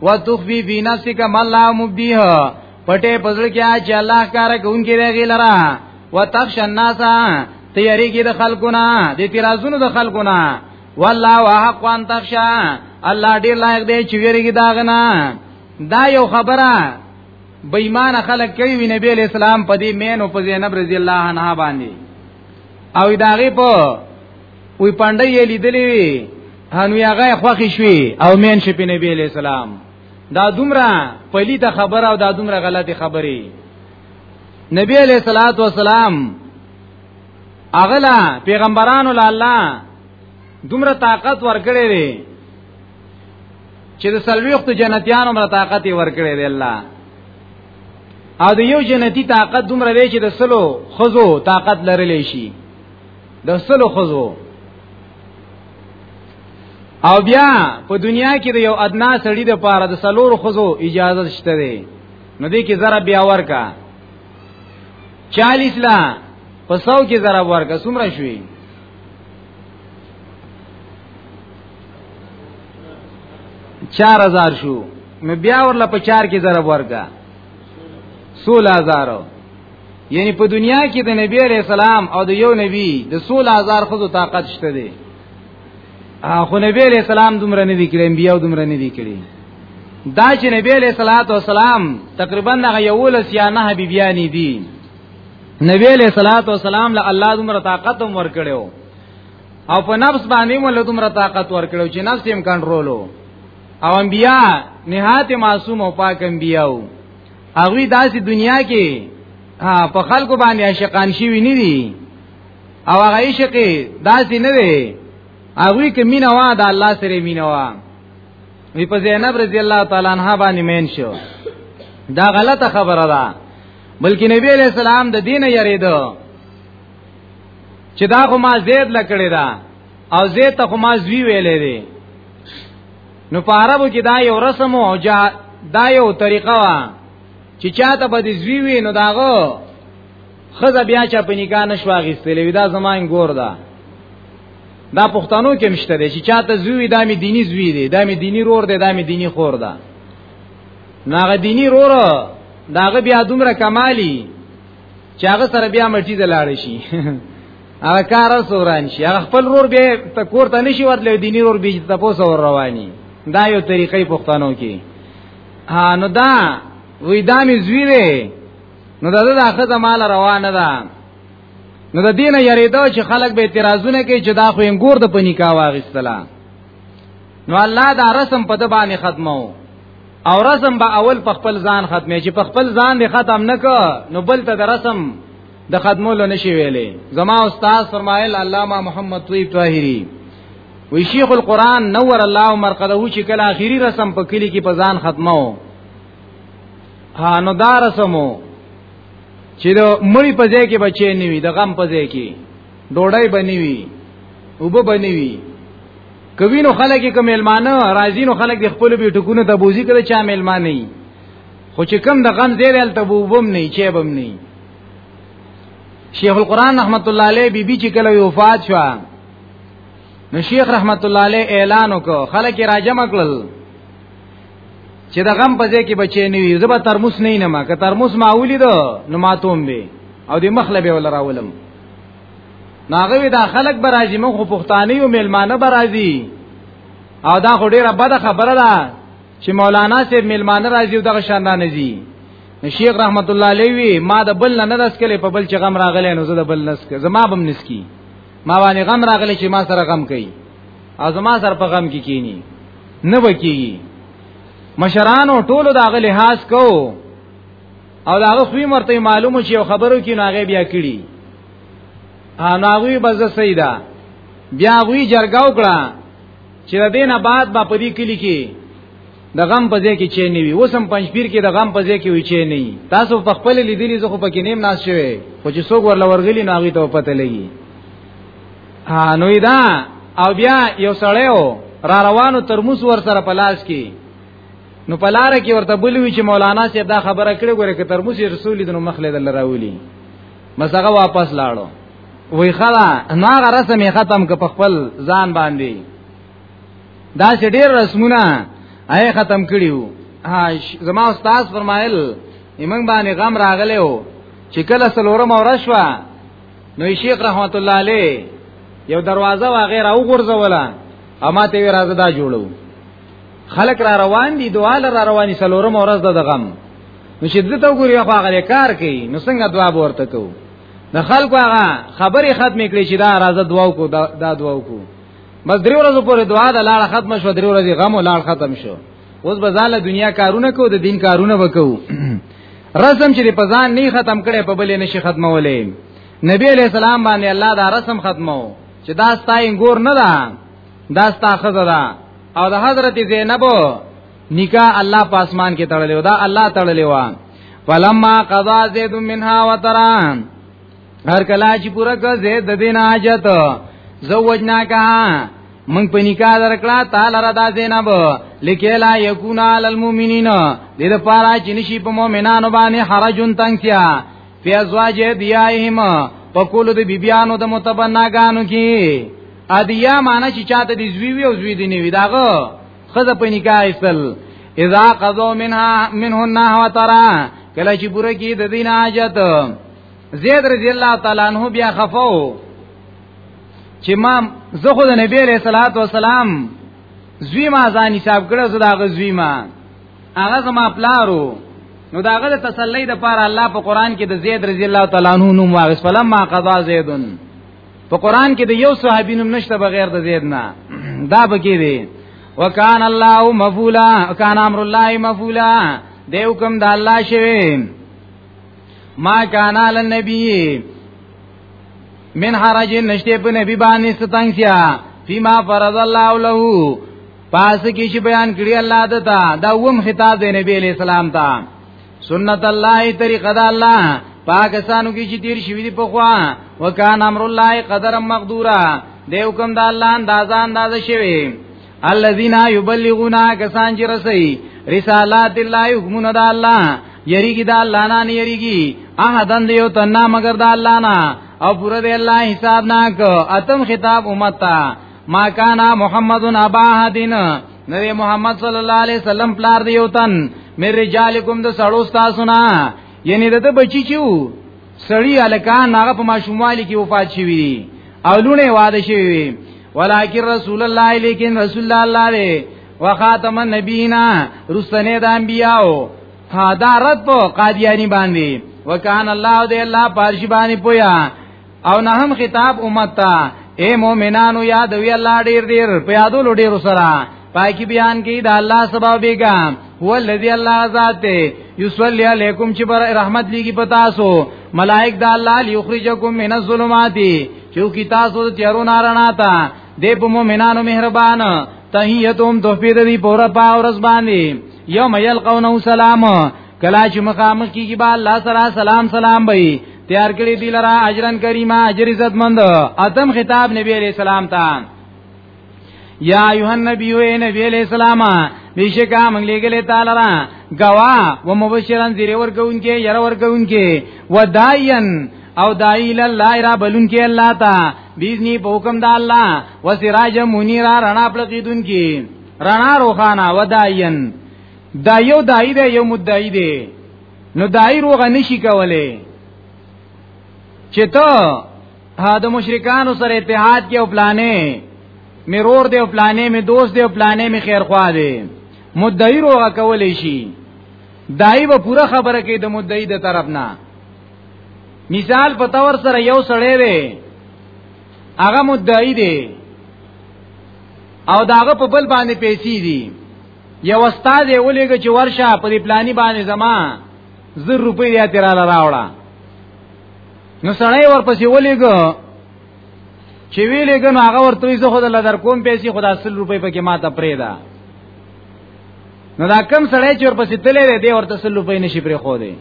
وتخفي في نفسك ما الله مبديه پټه پزړ کیا چې الله کار کوونکی دی لرا وتخش الناس تیاری کې د خلقونه د تیرازونو د خلقونه والله وحق وان تخشا الله ډیر لایق دی چې ویریږي داغنا دا یو خبره بېمان خلک کوي وی نبی اسلام په دې مین او په زینب رضی الله عنها باندې او داغه په وی پاندې لیدلې هنوی هغه خوخي شوی او مین شپې نبی اسلام دا دومره پلیته خبره او دا دومره غلطه خبره نبی علیہ الصلات والسلام اغلا پیغمبرانو لاله دومره طاقت ورکړي دي چې د سلويخت جنتیانو مر طاقت ورکړي دي الله او د یو جنتی طاقت دومره دی چې د سلو خزو طاقت لرلی شي د سلو خزو او بیا په دنیا کې د یو ادنا سړی د پاره د سلور خزو اجازه شته دی نو دې کې ضرب بیا ورکا 40 لا په سو کې ضرب ورکا سمره شوي چار هزار شو نو بیا ورله په چار کې ضرب ورکا 16000 یعنی په دنیا کې د نبی علیہ السلام او د یو نبی د 16000 خود طاقت شته دی خو نبی علیہ السلام دومره نه دی کړی انبیاء دومره نه دی کړی دا چې نبی علیہ الصلوۃ والسلام تقریبا هغه یو لس یا نه بیبیانی دي نبی علیہ الصلوۃ والسلام له الله دومره طاقت هم ورکړو او په نفس باندې مله دومره طاقت ورکړو چې نفس یې کنټرولو او انبیا نهایت معصوم او پاک انبیا وو هغه داسې دنیا کې په خلکو باندې عاشقان شي ویني دي او هغه عشق داسې نه دی هغه کې مینا وا د الله سره مینا وا وی په زینب رضی الله تعالی عنها باندې مین شو دا غلطه خبره ده بلکې نبی علیہ السلام د دین یریدو چې دا خو ما زید لکړی دا او زه ته خو ما زوی ویلې دي نو په عربو کې دا یو رسم او جا دا یو طریقه وا چې چاته به زوی وي نو داغه خزه بیا چا په نکاح نشو اغستلې ودا زماین ګور ده دا پښتنو کې مشته دي چې چاته زوی دا می دینی زوی دی دا می دینی رور دی دا می دینی خور ده ناغه دینی رور داغه بیا دومره کمالی چې هغه سره بیا مرتي دلاړ شي هغه کار سوران شي هغه خپل رور به ته کور ته نشي ورتلې دیني رور به ته پوسه ور رواني دا یو طریقې پښتنو کې ها نو دا وې دا می زوی دی نو دا د اخر زمال روانه ده نو د دینه یریدو چې خلک به اعتراضونه کوي چې دا خو انګور د پنی کا واغستلا نو الله دا رسم په د باندې ختمو او رسم به اول په خپل ځان ختمه چې په خپل ځان دې ختم نکړه نو بل ته د رسم د ختمولو نشي ویلې زما استاد فرمایل علامه محمد طیب طاهری وی شیخ القران نور الله مرقده چې کله اخیری رسم په کلی کې په ځان ختمو ها نو دا رسمو چې د مړی په ځای کې بچی نیوي د غم په ځای کې ډوډۍ بنوي وبو بنوي کوي نو خلک کوم ملمانه راځي نو خلک د خپل به ټکونه ته بوزي کړي چا ملمانه خو چې کم د غم زیر ال ته وبم نه چي بم نه شیخ القران رحمت الله علیه بیبي چې کله وفات شو نو شیخ رحمت الله علیه اعلان وکړ خلک راجم کړل چې د غم په ځای کې بچی نه وي زبر ترموس نه نه ما که ترموس ما ولید نو ماتوم به او د مخله به ولرا ولم ناغوی دا خلک برازي مخ پښتانه او میلمانه برازي او دا خو ډیره بده خبره ده چې مولانا صاحب میلمانه راځي او دغه شان نه نزي شیخ رحمت الله علیه ما د بل نه نس کله په بل چې غم راغلی نو زه د بل نس کې زما بم نس کی ما باندې غم راغلی چې ما سره غم کوي او زما سره په غم کې کی کینی نه وکیږي مشرانو ټولو دا غلی حاس کو او دا غو خوې مرته معلومه چې خبرو کې ناغه بیا کړي ا ناغوی بز سیدا بیا غوی جرګاو کړه چې د دینه بعد با په دې کلی کې د غم په ځای کې چي نه وي اوسم پنځپیر کې د غم په ځای کې وي چي نه تاسو په خپل لیدلی زه خو پکې نیم ناس شوی خو چې څوک ورل ورغلی نو هغه ته پته لګي ها نو دا او بیا یو سړیو را روانو ترموس ور سره پلاس کې نو پلار کې ورته بلوي چې مولانا سي دا خبره کړې ګوره کې ترموس رسول دې نو مخله دل راولي مسغه واپس لاړو وی خلا نو هغه رسم یې ختم ک په خپل ځان باندې دا چې ډیر رسمونه اې ختم کړیو زما استاد فرمایل ایمن باندې غم راغلی وو چې کله سلورم اور شوا نو شیخ رحمت الله علیه یو دروازه وا غیر او غرزوله اما ته راځه دا جوړو خلک را روان دي دواله را رواني سلورم اور د غم نو چې دته وګوري هغه کار کوي نو څنګه دعا ورته کوي د خلکو هغه خبرې ختمې کړې چې دا راځه دعا وکړو دا دعا وکړو بس درې ورځې پورې دعا د لاړه ختم شو درې ورځې غم او لاړ ختم شو اوس به ځاله دنیا کارونه کو د دین کارونه وکړو رسم چې په ځان نه ختم کړي په بلې نشي ختمولې نبی علیہ السلام باندې الله دا رسم ختمو چې دا ستاین ګور نه ده دا ستا خزه ده او د حضرت زینب نکاح الله په اسمان کې تړلې و دا الله تړلې و فلما قضا زید منها وترا هر کله چې پوره کړ زید د دین حاجت زوجنا کا من په نکاح درکړه تعالی را د زینب لکیلا یکون علی المؤمنین دې لپاره چې نشي په مؤمنانو باندې حرجون تنگتیا فی ازواج دیایهم په کول د بیبیانو د متبناګانو کې ادیا معنی چې چاته د زوی وی او زوی دی نه وی داغه خزه په نکاح استل اذا قضو منها منهن وترا کله چې پوره کی د دین حاجت زید رضی الله تعالی عنہ بیا خفاو چې ما زه خو د نبی علیہ الصلوۃ والسلام زوی ما ځان حساب کړو زه دا غزوی ما هغه زما پلارو نو داغه د تسلی د پاره الله په قران کې د زید رضی الله تعالی عنہ نوم واغس فلم ما قضا زیدن په قران کې د یو صحابي نوم نشته بغیر د زید نه دا بګی دی وکان الله مفولا کان امر الله مفولا دیو کوم د الله شوی ما کان علی النبی من حرج نشته په نبی باندې ستنګیا فيما فرض الله له پاس کې چې بیان کړی الله دتا دا وم خطاب دی نبی علیہ السلام ته سنت الله طریقه د الله پاکستانو کې چې تیر شوی دی په خوا وکان امر الله قدر مقدورا د حکم د الله اندازا اندازه شوی الذين يبلغون کسان چې رسي رسالات الله حکمونه د الله یریږي د الله نه نه یریږي احدن دیو تنا مگر د الله نه او پوره د الله حساب نه کو اتم خطاب امت ما کانا محمدن ابا دین نبی محمد صلی الله علیه وسلم پلار دی یوتن مې رجالکم د سړو تاسو نه یعنی د بچی چیو سړی الکان هغه په ماشوموالي کې وفات شوی دی او لونه واده شوی وی ولکن رسول الله لیکن رسول الله الله دی وخاتم النبینا رسنه د انبیاو دا رد په قادیانی باندې وکان الله دی الله پارشی باندې پویا او نه هم خطاب امت ته اے مؤمنانو یاد وی الله ډیر ډیر په یادو ډیر سره پاکی بیان کی دا الله سبا بیگا هو الذی الله ذات یصلی علیکم چې بر رحمت لیږي پتا سو ملائک دا الله لیخرجکم من الظلمات چې کی تاسو ته تیارو نارنا تا دې په مؤمنانو مهربان تحیتهم تحفید دی پورا پا ورځ باندې یوم یلقونه سلام کلا چې مخامخ کیږي با الله سره سلام سلام وي تیار کړی دی لرا اجرن کریمه اجر عزت مند اتم خطاب نبی علیہ السلام ته یا ایها النبی و نبی علیہ السلام بشکا موږ لګلې تعالی را گوا و مبشران زیره ورکوونکې ير ورکوونکې و داین او دایل الله را بلونکې الله تا بیزنی په حکم د الله و سراج منیر رڼا پلقیدونکې رڼا روخانه و داین دا یو دای دی یو مدعی دی نو دای روغ نشي کوله چې ته دا مشرکانو سره اتحاد کې او پلانې مرور دی او پلانې می دوست دی او پلانې می خیر خوا دی مدعی روغ کولې شي دای به پوره خبره کوي د مدعی د طرف نه مثال په تور سره یو سړی دی هغه مدعی دی او داغه په بل باندې پیسې دي یو استاد یې ولېګ چې ورشه په دې پلاني باندې زما زر روپۍ دې تیراله راوړه نو سړی ورپسې ولېګ چې ویلې ګنو هغه ورته یې زه خو د لدر کوم پیسې خدا 100 روپۍ پکې ماته پرې ده نو دا کم سړی چې ورپسې تللی دی ورته 100 روپۍ نشي پرې خو دی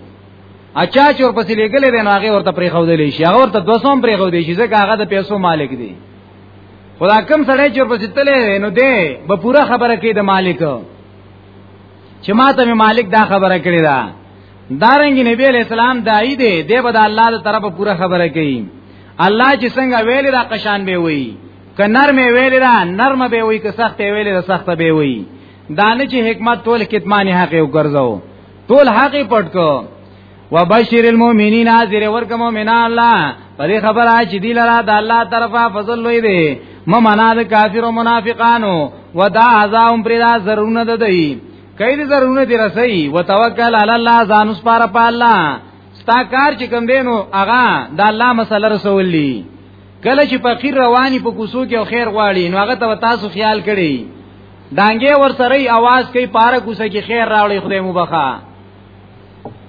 اچا چې ورپسې لګلې دی نو هغه ورته پرې خو دی شي هغه ورته 200 پرې خو دی شي ځکه هغه د پیسو مالک دی خدا کم سړی چې ورپسې تللی نو دی به پوره خبره کوي د مالک چې ما ته مالک دا خبره کړې ده دارنګ نبی علیہ السلام دای دی دی به د الله تر طرفه پوره خبره کوي الله چې څنګه ویل دا قشان به وي ک نرمه ویل دا نرمه به وي ک سخت ویل دا سخت به وي دانه چې حکمت ټول کتمان حق یو ګرځاو ټول حق پټ کو وبشر المؤمنین حاضر ورک مؤمنان الله په دې خبره چې دی لره د الله طرفه فضل لوی دی ممنا د کافر او منافقانو ودا عذاب پر دا ضرورونه ده دی کای دې ضرورونه دی رسي وتوکل علی الله ځان اس پار په الله ستا کار چې کوم دینو اغا د الله مسله رسول لی کله چې فقیر رواني په کوسو کې او خیر غواړي نو هغه ته تاسو خیال کړئ دانګې ور سره आवाज کوي پاره کوسه کې خیر راوړي خدای مو بخا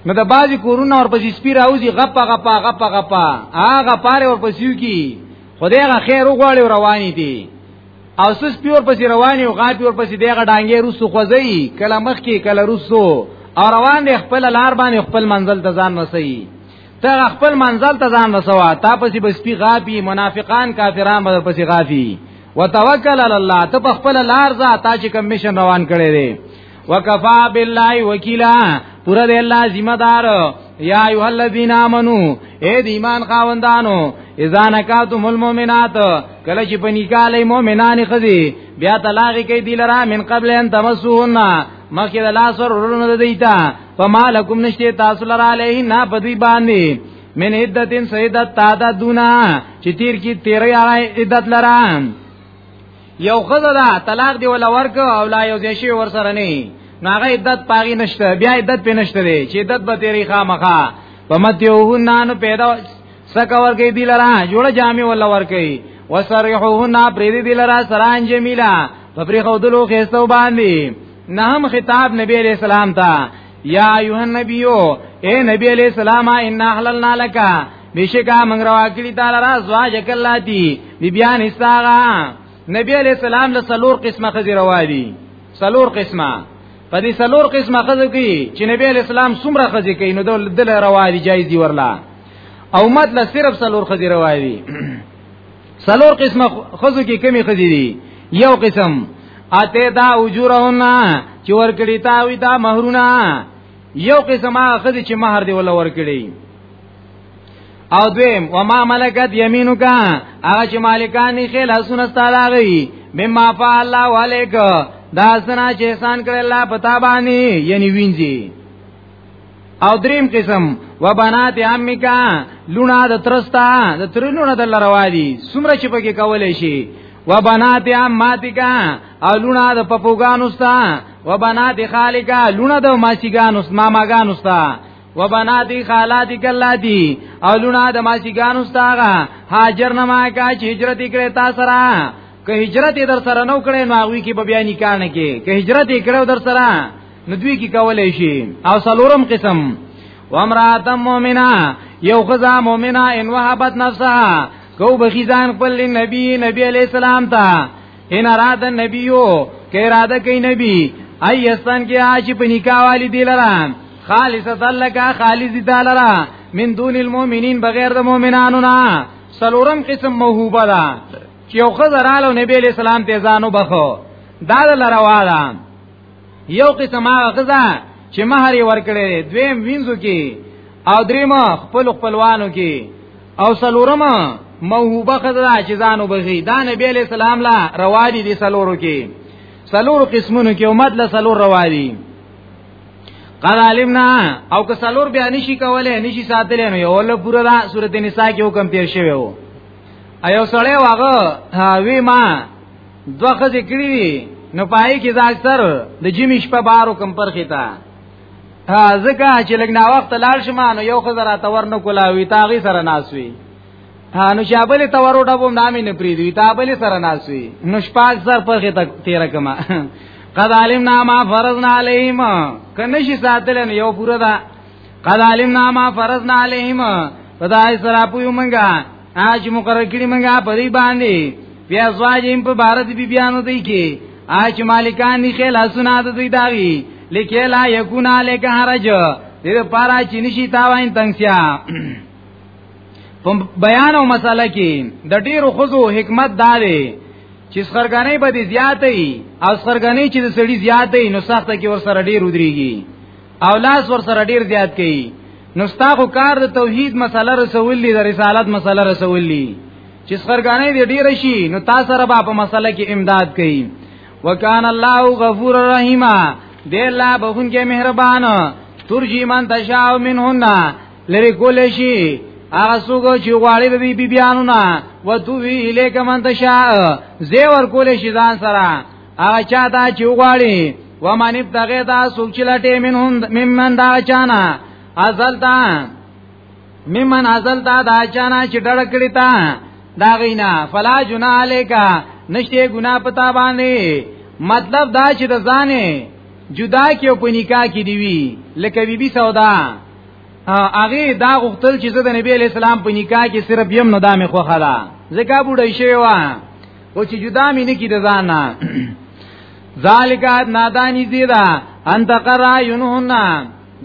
نو د بازي کورونه اور پسې سپی راوځي غپا غپا غپا غپا هغه پاره اور پسې کی خدای غا خیر وغواړي رواني دي او سس پی اور پسې رواني او غاپي اور پسې دغه ډانګې روسو خوځي کله مخ کې کله روسو او روان دي خپل لار باندې خپل منزل ته ځان وسي ته خپل منزل ته ځان وسوا تا پسې بس پی غاپي منافقان کافران بدر پسې غافي وتوکل علی الله ته خپل لار ځه تا چې کوم مشن روان کړي دي وکفا بالله وکیلا پورا دی الله ذمہ دار یا ایها الذین آمنو اے د ایمان خاوندانو اذا نکاتم المؤمنات کله چې په نکاح لې مؤمنان خدي بیا طلاق کوي دی لرا من قبل ان تمسوهن مخکې د لاس ور ورونه دیتا فما لکم نشته تاسو لرا علیه نه بدی باندې من عدتن سیدت تعددونا چې تیر کی 13 عدت لرا یو خزه دا طلاق دی ولا ورک او لا یو ځای شي ور سره نه نو هغه عدت پاغي نشته بیا عدت په نشته دی چې عدت به تیری خامخا پمتیوهن نو پیدا سکور کې دی لرا جوړ جامې ولا ورکي وسرحوهن پرې دی لرا سران جمیلا په پرې خودلو خېستو باندې نهم خطاب نبی علیہ السلام ته یا ایها النبیو اے نبی علیہ السلام ان احللنا لك بشکا من روا کړی تعالی را زواج کلاتی بی بیان استاغا نبی علیہ السلام له سلور قسمه خزی روا دی سلور قسمه په دې سلور قسمه خزی کی چې نبی علیہ السلام سمره خزی کین نو دل روا دی جایز دی ورلا او مت له صرف سلور خزی روا دی سلور قسمه خزو کې کمی خزي دي یو قسم اته دا اجورهن چې ور کړی تا وی دا مہرونه یو قسم هغه خزي چې مہر دی ولا ور کړی او دویم و ما ملکت یمینو کا هغه چې مالکانی خیل حسونه ستاله غي مما فعل الله علیک دا سنا چې احسان کړ الله پتا باندې یعنی وینځي او دریم قسم و بنات امکا لونا د ترستا د تر لونا د لروا دي سمره چې پکې کولې شي و بنات اماتکا او لونا د پپوګانو ستا و بنات خالقا لونا د ماسیګانو سما ماګانو ستا و بنات خالاتک الله دي او لونا د ماسیګانو ستا هاجر نما کا چې هجرت کړي تا سره که هجرت در سره نو کړي نو هغه کې به بیا نکاح نه کې که هجرت کړو در سره نو دوی کی کولای شي او سلورم قسم وامراه مؤمنه یو خزا مؤمنه ان وهبت نفسها کو بخی ځان خپل نبی نبی علی السلام ته ان اراد نبیو کې اراده کوي نبی ایستان کې آج په نکاح والی دی لرا خالصت لک خالص دی لرا من دون المؤمنین بغیر د مؤمنانو نه سلورم قسم موهوبه ده چې یو خزر آلو نبی علیہ السلام ته ځانو بخو دا لروا ده یو قسم هغه غزا چې مہر یې ورکړي دویم وینځو کې او دریم خپل خپلوانو کې او سلورم موهوبه خزا چې ځانو بغي دا نبی علیہ السلام لا روادي دي سلورو کې سلورو قسمونو کې امت له سلور روادي قال علمنا او که سلور بیا نشي کولای نشي ساتلې نو یو له پورا دا سورته نساء کې حکم تیر شوی وو ایو سړی واغه وی ما دوه خزه کړی دي نو پای کې دا اکثر د جمی شپه بارو کم پر ختا ځکه چې لګ نا وخت لال شمه نو یو خزه را تور نه کولا وی تاغي سره ناسوي نو شابل تورو ډبو نامې نه پری دی تابل سره ناسوي نو شپه سر پر ختا تیر کما قد علمنا ما فرضنا عليهم کنه شي ساتل نو یو پورا دا قد علمنا ما فرضنا عليهم پدای سره پویو منګه اج مقرر کړی منګه په دې باندې بیا زواجیم په بارد بی بیانو دی کې اج مالکان نه خل حسنا د دوی داغي لکه لا یکون علیک حرج دې پارا چې نشي تاوین تنگسیا په بیان او مسله کې د ډیرو خزو حکمت داري چې سرګنې به دې زیاتې او سرګنې چې د سړي زیاتې نو سخته کې ور سره ډیر ودرېږي او لاس ور سره ډیر زیات کړي نو ستاسو کار د توحید مسله رسول دي د رسالت مسله رسول دي چې سرګانې دې ډیر شي نو تاسو سره په مسله کې امداد کوي وکان الله غفور رحیم دې الله بخونکې مهربان ترجی من تشاء منهن لری کول شي هغه څوک چې غواړي به بی بیانونه وتوی الیک من تشاء زیور کول شي ځان سره هغه چاته چې وغواړي ومن ابتغه دا سوق چې لټه منهم ممن دا چانا ازل تا ممن ازل تا دا چانا چې ډړ کړی تا دا غینا فلا جنا الیکا نشته ګنا پتا باندې مطلب دا چې د ځانې جدا کې او په نکاح کې دی وی لکه بی بی سودا هغه دا غختل چې د نبی علی السلام په نکاح کې صرف یم نو دامه خوخه ده زکه بوډه شوی و او چې جدا مې نه کی د ځان ذالک نادانی زیدا انت قرا ينهن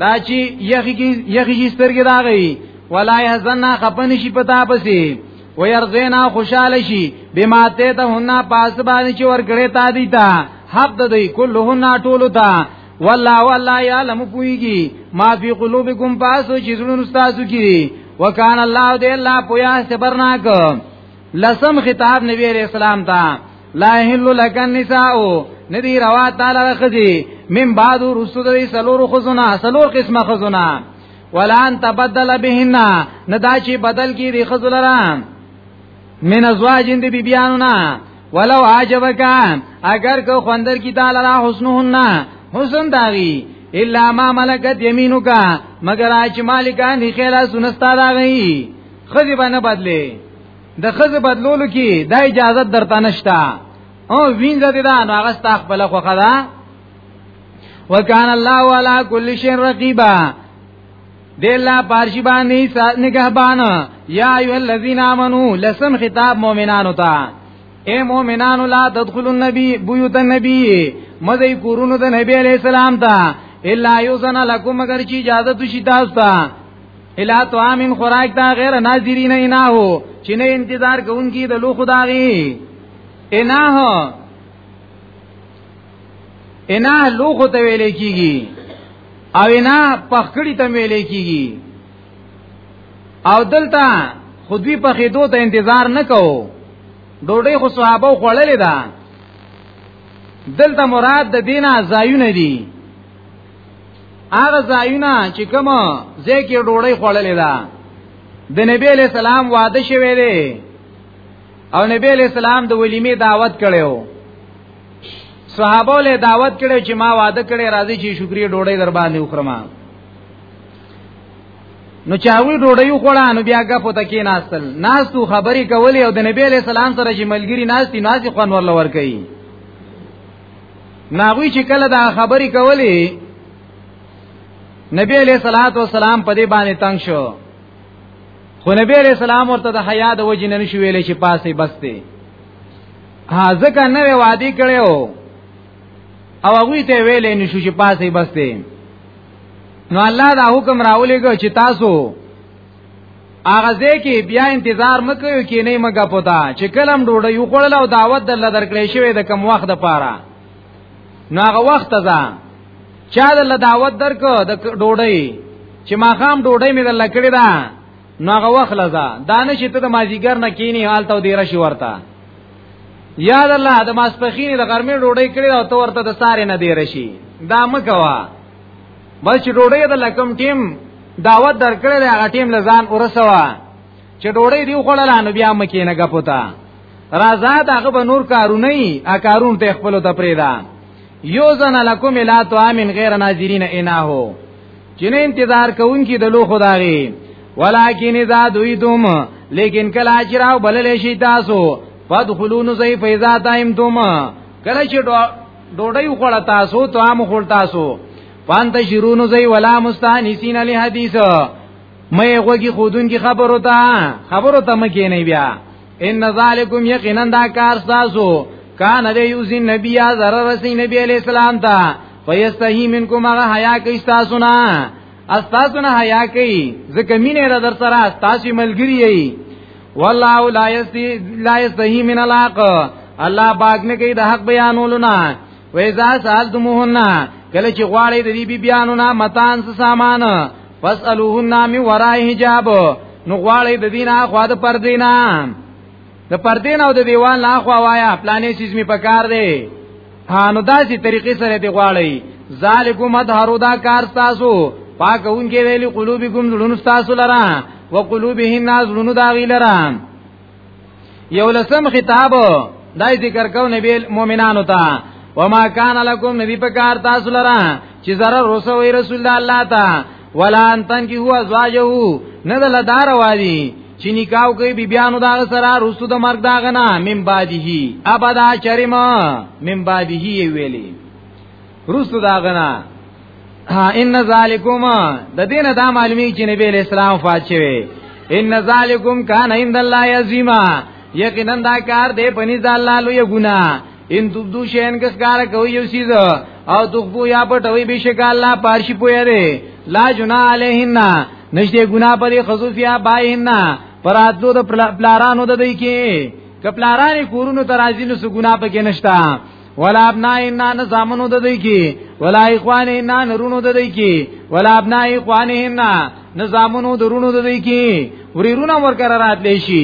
دا چې یخی کی یخی کی سترګې راغی ولا يحزن خپن شي پتا پسې ويرزینا خوشاله شي بما ته ته هن پاس باندې چې ورګړې تا دی تا حق د دې کلهن ټولو تا والله والله يعلم پويږي ما في قلوبكم پاسو چې زړونو تاسو کې وکانه الله دې الله پویا صبرناک لسم خطاب نبی علیہ السلام تا لا احل لک النساء ندی روا تعالی خزی من بعد رسو دی سلور خزنا سلور قسمه خزنا ولا ان تبدل بهن ندا چی بدل کی دی خزلرا من ازواج دی بیبیانو نا ولو عجبکا اگر کو خوندر کی تعالی را حسنهن حسن داغي الا ما ملکت یمینک مگر اچ مالکان دی خیره سنستا داغي خزی باندې بدلې د خزه بدلولو کې دا اجازه درته نشته او وینځه دې دا نو هغه ستا خپل خو خدا وکان الله علی کل شی رقیبا دې الله پارشی باندې سات نگهبان یا ایه الذین آمنو لسم خطاب مؤمنانو ته اے مؤمنانو لا تدخلوا النبی بیوت النبی مزه کورونو د نبی علی السلام ته الا یوزن لکم مگر چی اجازه تو شي تاسو ته الا طعام خوراک دا غیر ناظرین نه هو چې نه انتظار کوونکی د لو خدای انا هو انا لو خو ته ویل کیږي او انا پخکړی ته ویل کیږي او دلته خودوی په خېدو ته انتظار نه کوو ډوډۍ خو صحابه خوړلې ده دلته مراد د دینه ځایونه دي هغه ځایونه چې کوم ذکر ډوړی خړلې ده د نبی له سلام واده شوی دی او نبی له سلام د ولیمې دعوت کړو صحابه له دعوت کړو چې ما واده کړی راځي چې شکرې ډوړی در باندې وخرم نو چاوی ډوړی خوړه نو بیا غف ته کې ناستل ناستو خبرې کولې او د نبی له سلام سره چې ملګری ناشتي ناشې خوان ورل ور کوي ناغوی چې کله دا خبرې کولې نبی علیہ الصلوۃ والسلام په دې باندې تنگ شو خو نبی علیہ السلام ورته د حیا د وجې نه نشو ویلې چې پاسې بسته ها ځکه نوې وادي کړو او هغه ته ویلې نشو چې پاسې بسته نو الله دا حکم راولېګو چې تاسو هغه ځکه بیا انتظار مکوي کې نه مګه پتا چې کلم ډوډۍ یو خړل او دعوت دل درکړې شوی د کم وخت لپاره نو هغه وخت ځا چا دل دعوت درک د ډوډۍ چې ما خام ډوډۍ مې دل کړې ده نو هغه وخت لزا دانش ته د مازیګر نه کینی حالت او دیره شي ورته یاد الله د ماسپخین د غرمې ډوډۍ کړې او ته ورته د سارې نه دیره شي دا مکوا بس چې ډوډۍ د لکم ټیم دعوت درکړې ده هغه ټیم لزان ورسوا چې ډوډۍ دی خوړل نو بیا مکه نه غپوتا رازا دغه به نور کارونه ای ا کارون ته خپل ته پریدا یوزن لکم الا طعامن غیر ناظرین اناهو چې نه انتظار کوونکی د لو خدای ولکن اذا دویتم لیکن کلا چې راو بلل شي تاسو فدخلون زی فیزا تایم دوم کله چې ډوډۍ وخوړه تاسو ته هم خور تاسو پانت شرونو زی ولا مستانسین علی حدیث مې غوږی خودون کی خبرو ته خبرو ته مکه نه بیا ان ذالکم یقینا دا کار تاسو کان دی یوزی نبی زر رسی نبی علی السلام ته فیستحی منکم هغه حیا کوي تاسو نه استاسو نه حیا کوي ځکه مینه را در سره تاسو ملګری یی والله لا یستی لا یستحی من الحق الله پاک نه کوي د حق بیانولو نه و اذا سالتموهن کله چې غواړي د دې بی بیانو نه متان څه سامان فاسالوهن من وراء حجاب نو غواړي د دینه خو د پردینا د پردین او د دیوال نه خو وایا پلانې چیز می پکار دی هانو داسې طریقې سره دی غواړي ذالکم اظهروا دا کار تاسو پاکونکې ویلي قلوبکم زړونو تاسو لرا وقلوبهم ناز زړونو دا غی لرا یو لسم خطاب دای ذکر کو نبی مؤمنانو ته وما کان لکم نبی پکار تاسو لرا چې zarar رسول رسول الله ته ولا انتن کی هو ازواجه نه دل دار وادي چې نکاو کوي بی بیانو دا سره رسو د مرګ دا غنا من بعده ابدا چرما من بعده ویلی رسو دا غنا ان ذالکوم د دینه دا معلومی چې نبی اسلام فات شوی ان ذالکوم کان عند الله عظیما یقینا دا کار دی پنځه الله لوی ګناه ان تبدو شین کس کار کوي یو سیز او تخبو یا پټوي بشک الله پارشي پوي دی لا جنا علیهن نشته ګنا پرې خصوصیا بایهن پراتلو د پلارانو د دی کې کپلارانې کورونو ترازی نو ګنا پکې نشتا ولا ابنا ان نه زامنو د دی کې ولا اخوان ان نه رونو د دی کې ولا ابنا اخوان ان نه زامنو د رونو د دی کې وري رونه ورکر راتلی شي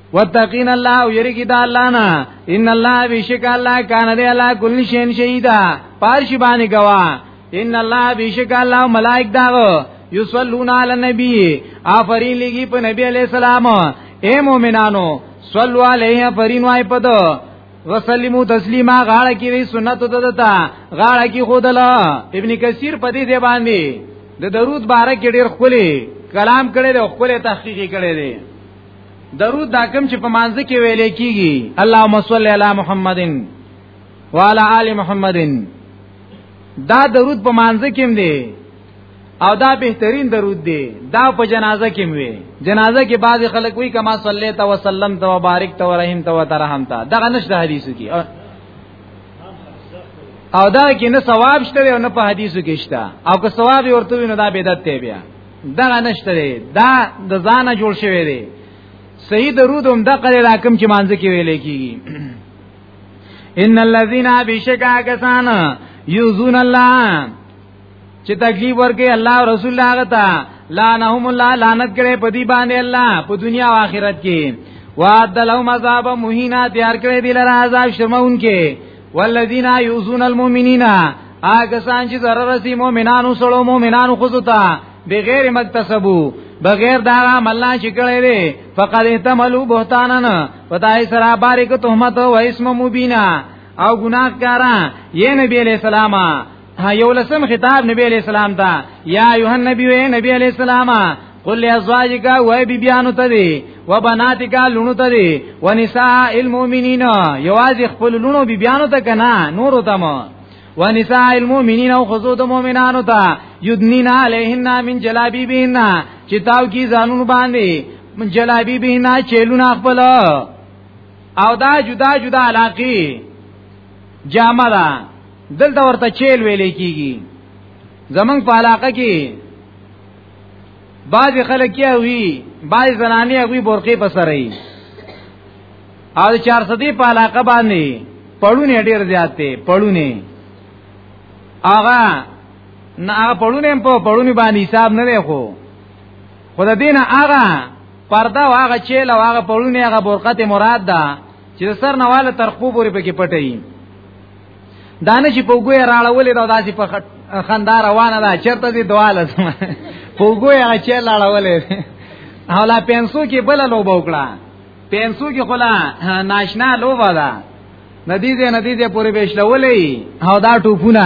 وتقین الله او یریګی د الله نه ان الله بیشک الله کان دی الله کل شین شهیدا پارش باندې گوا ان الله بیشک الله ملائک داغو یصلون علی النبی آفرین لګي په نبی علی السلام اے مومنانو صلوا علیه فرین وای پدو وسلمو تسلیما غاړه کې وی سنت ددتا غاړه کې خودلا ابن کثیر په دې باندې د درود بارک ډیر خولي کلام کړي او خولي تحقیق کړي دي درود دا کم چې په مانځ کې ویلې کیږي اللهم صل علی محمدن وعلى آل محمدن دا درود په مانځ کې دی او دا بهترین درود دی دا په جنازه کې وي جنازه کې بعضی خلک وی کما صلی ته وسلم ته مبارک ته رحم ته ترحم ته دا نشته حدیث کې او دا کې نه ثواب شته او نه په حدیثو کې شته او که ثواب ورته وي نو دا بدعت دی بیا دغه نشته دی دا د ځانه جوړ شوی دی صحیح درود هم دغه راکم چې مانځ کې ویل کیږي ان الذين بشکا کسان یوزون الله چې تکلیف ورکړي الله او رسول الله غتا لعنهم الله لعنت کړي په دې باندې الله په دنیا او آخرت کې وعد لهم عذاب مهینا تیار کړی دی لره عذاب شرمون کې والذین یؤذون المؤمنین هغه سان چې ضرر رسی مؤمنانو سره مؤمنانو خو ته بغیر مکتسبو بغیر دا عملنا چې کړی دی فقد احتملوا بهتانن پتاي سره باریک تهمت او اسم مبینا او ګناهګارا یې نبی علیہ السلام ها یو لسم خطاب نبی علیہ السلام ته یا ایه نبی و نبی علیہ السلام قل ازواجک و بی بیانو ته دی و بناتک لونو ته دی و نساء المؤمنین یواز خپل لونو بی بیانو ته کنا نور ته مو و نساء المؤمنین او خذود مؤمنانو ته یدنین علیهن من جلابی بهنا چتاو کی زانون باندې من جلابی بهنا چیلون خپل او دا جدا جدا علاقی جامه ده دلته ورته چیل ویلې کیږي زمنګ په علاقه کې باج خلک یا وی باج زنانی هغه برقې په سره ای او 400 دی په علاقه باندې پړونه ډیر زیات دی پړونه آغا نه هغه پړونه په پړونی باندې حساب نه دی خو خدای دین هغه پردا او هغه چیل او هغه پړونه هغه برقته مراد ده چې سر نواله تر خو پورې پکې پټي دانه چې په ګویا راړولې دا داسې په خندا روانه ده چرته دې دوا لازم په ګویا چې لاړولې او لا پنسو کې بل لوبه وکړه پنسو کې خلا ناشنا لوبه ده ندی دې ندی دې پورې بشلولې او دا ټوپونه